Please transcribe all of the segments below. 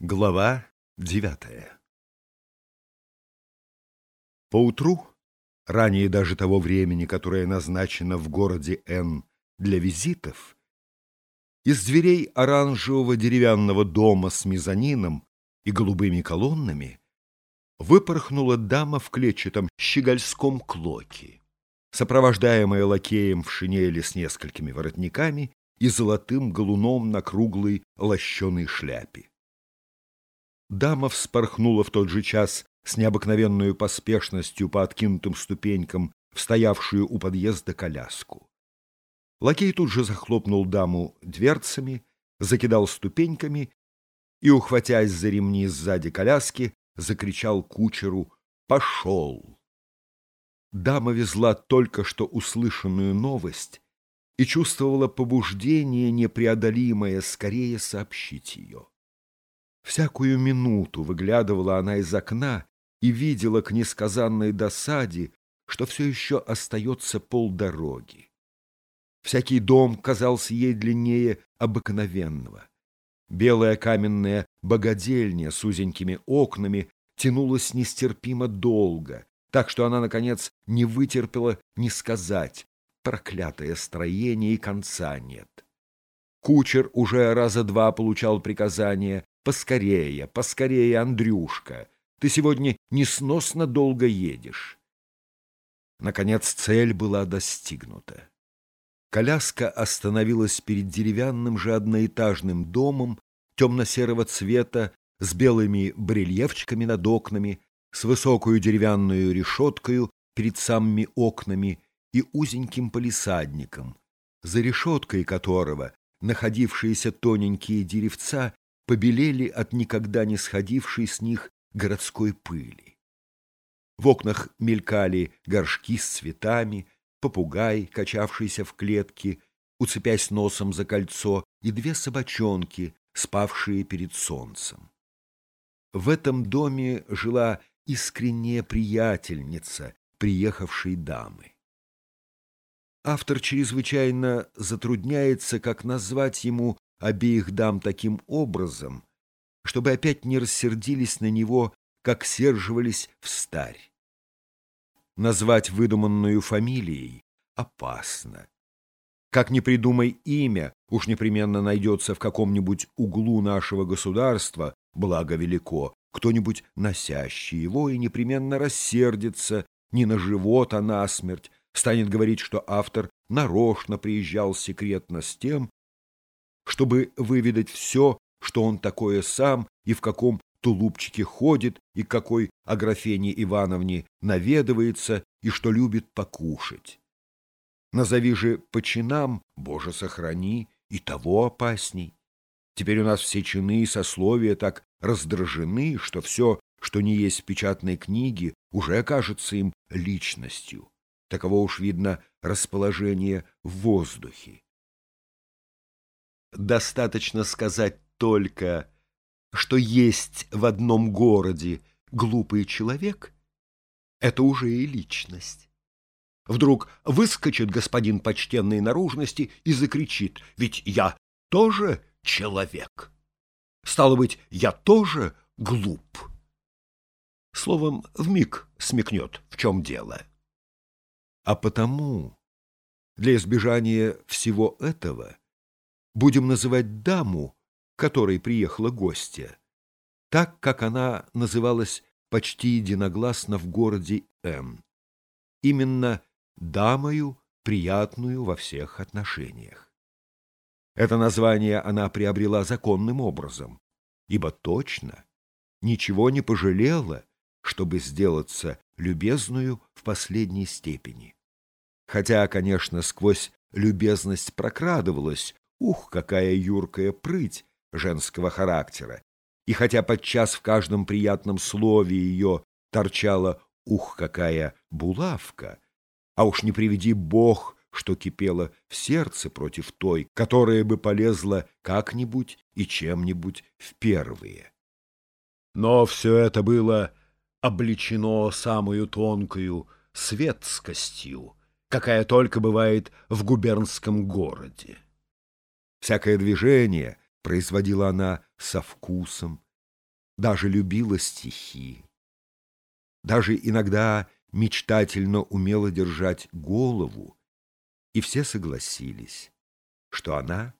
Глава девятая Поутру, ранее даже того времени, которое назначено в городе Н для визитов, из дверей оранжевого деревянного дома с мезонином и голубыми колоннами выпорхнула дама в клетчатом щегольском клоке, сопровождаемая лакеем в шинели с несколькими воротниками и золотым галуном на круглой лощеной шляпе. Дама вспорхнула в тот же час с необыкновенной поспешностью по откинутым ступенькам в стоявшую у подъезда коляску. Лакей тут же захлопнул даму дверцами, закидал ступеньками и, ухватясь за ремни сзади коляски, закричал кучеру «Пошел!». Дама везла только что услышанную новость и чувствовала побуждение непреодолимое скорее сообщить ее. Всякую минуту выглядывала она из окна и видела к несказанной досаде, что все еще остается полдороги. Всякий дом казался ей длиннее обыкновенного. Белая каменная богадельня с узенькими окнами тянулась нестерпимо долго, так что она, наконец, не вытерпела ни сказать «проклятое строение и конца нет». Кучер уже раза два получал приказание Поскорее, поскорее, Андрюшка, ты сегодня несносно долго едешь. Наконец цель была достигнута. Коляска остановилась перед деревянным же одноэтажным домом темно-серого цвета с белыми барельефчиками над окнами, с высокую деревянную решеткою перед самыми окнами и узеньким полисадником, за решеткой которого находившиеся тоненькие деревца побелели от никогда не сходившей с них городской пыли. В окнах мелькали горшки с цветами, попугай, качавшийся в клетке, уцепясь носом за кольцо, и две собачонки, спавшие перед солнцем. В этом доме жила искренняя приятельница приехавшей дамы. Автор чрезвычайно затрудняется, как назвать ему обеих дам таким образом, чтобы опять не рассердились на него, как серживались в старь. Назвать выдуманную фамилией опасно. Как ни придумай имя, уж непременно найдется в каком-нибудь углу нашего государства, благо велико, кто-нибудь носящий его и непременно рассердится не на живот, а на смерть, станет говорить, что автор нарочно приезжал секретно с тем, чтобы выведать все, что он такое сам и в каком тулупчике ходит, и какой Аграфене Ивановне наведывается, и что любит покушать. Назови же по чинам, Боже, сохрани, и того опасней. Теперь у нас все чины и сословия так раздражены, что все, что не есть в печатной книге, уже кажется им личностью. Таково уж видно расположение в воздухе. Достаточно сказать только, что есть в одном городе глупый человек, это уже и личность. Вдруг выскочит господин почтенной наружности и закричит, ведь я тоже человек. Стало быть, я тоже глуп. Словом, вмиг смекнет, в чем дело. А потому, для избежания всего этого, будем называть даму, которой приехала гостья, так, как она называлась почти единогласно в городе М. Именно дамою, приятную во всех отношениях. Это название она приобрела законным образом, ибо точно ничего не пожалела, чтобы сделаться любезную в последней степени. Хотя, конечно, сквозь любезность прокрадывалась Ух, какая юркая прыть женского характера! И хотя подчас в каждом приятном слове ее торчала «ух, какая булавка!», а уж не приведи бог, что кипело в сердце против той, которая бы полезла как-нибудь и чем-нибудь в первые. Но все это было обличено самую тонкою светскостью, какая только бывает в губернском городе. Всякое движение производила она со вкусом, даже любила стихи, даже иногда мечтательно умела держать голову, и все согласились, что она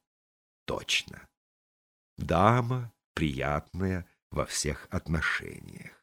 точно дама приятная во всех отношениях.